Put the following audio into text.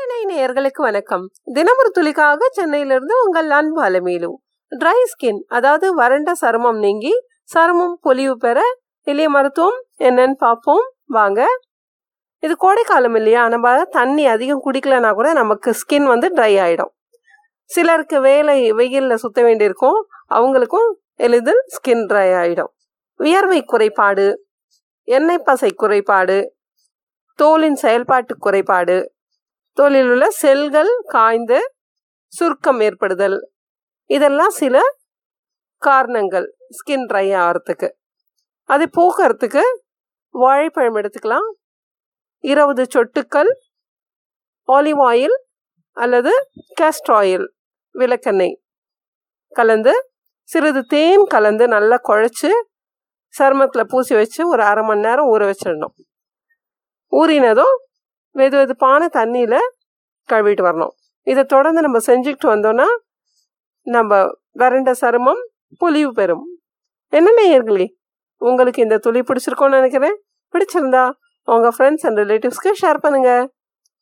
சென்னை நேயர்களுக்கு வணக்கம். தினமொரு துளிக்காக சென்னையிலிருந்து உங்கள் அன்பு அலமேலு. ட்ரை ஸ்கின் அதாவது வறண்ட சருமம் நீங்கி சருமம் பொலிவு பெற எளிய மருத்துவம் என்னன்னு பார்ப்போம். வாங்க. இது கோடைக்காலம் இல்லையா? நம்ம தண்ணி அதிகம் குடிக்கலனா கூட நமக்கு ஸ்கின் வந்து ட்ரை ஆயிடும். சிலருக்கு வேலை வெயிலில் சுத்த வேண்டியிருக்கும். அவங்களுக்கும் எளிதில் ஸ்கின் ட்ரை ஆயிடும். வியர்வை குறைபாடு எண்ணெய் பசை குறைபாடு தோலின் செயல்பாட்டு குறைபாடு தோலில் உள்ள செல்கள் காய்ந்து சுருக்கம் ஏற்படுதல். இதெல்லாம் சில காரணங்கள். ஸ்கின் ட்ரை ஆகிறதுக்கு. அதை போக்குறதுக்கு வாழைப்பழம் எடுத்துக்கலாம். இருபது சொட்டுக்கள் ஆலிவ் ஆயில் அல்லது கேஸ்ட் ஆயில் விளக்கெண்ணெய் கலந்து சிறிது தேன் கலந்து நல்லா குழச்சி சருமத்தில் பூசி வச்சு ஒரு அரை மணி நேரம் ஊற வச்சிடணும். ஊறினதும் வெது வெதுப்பான தண்ணியில் கழுவிட்டு வரணும். இதை தொடர்ந்து நம்ம செஞ்சுக்கிட்டு வந்தோம்னா நம்ம வறண்ட சருமம் பொலிவு பெறும். என்ன நேயர்களே? உங்களுக்கு இந்த துளி பிடிச்சிருக்கோன்னு நினைக்கிறேன். பிடிச்சிருந்தா உங்கள் ஃப்ரெண்ட்ஸ் அண்ட் ரிலேட்டிவ்ஸ்க்கு ஷேர் பண்ணுங்கள்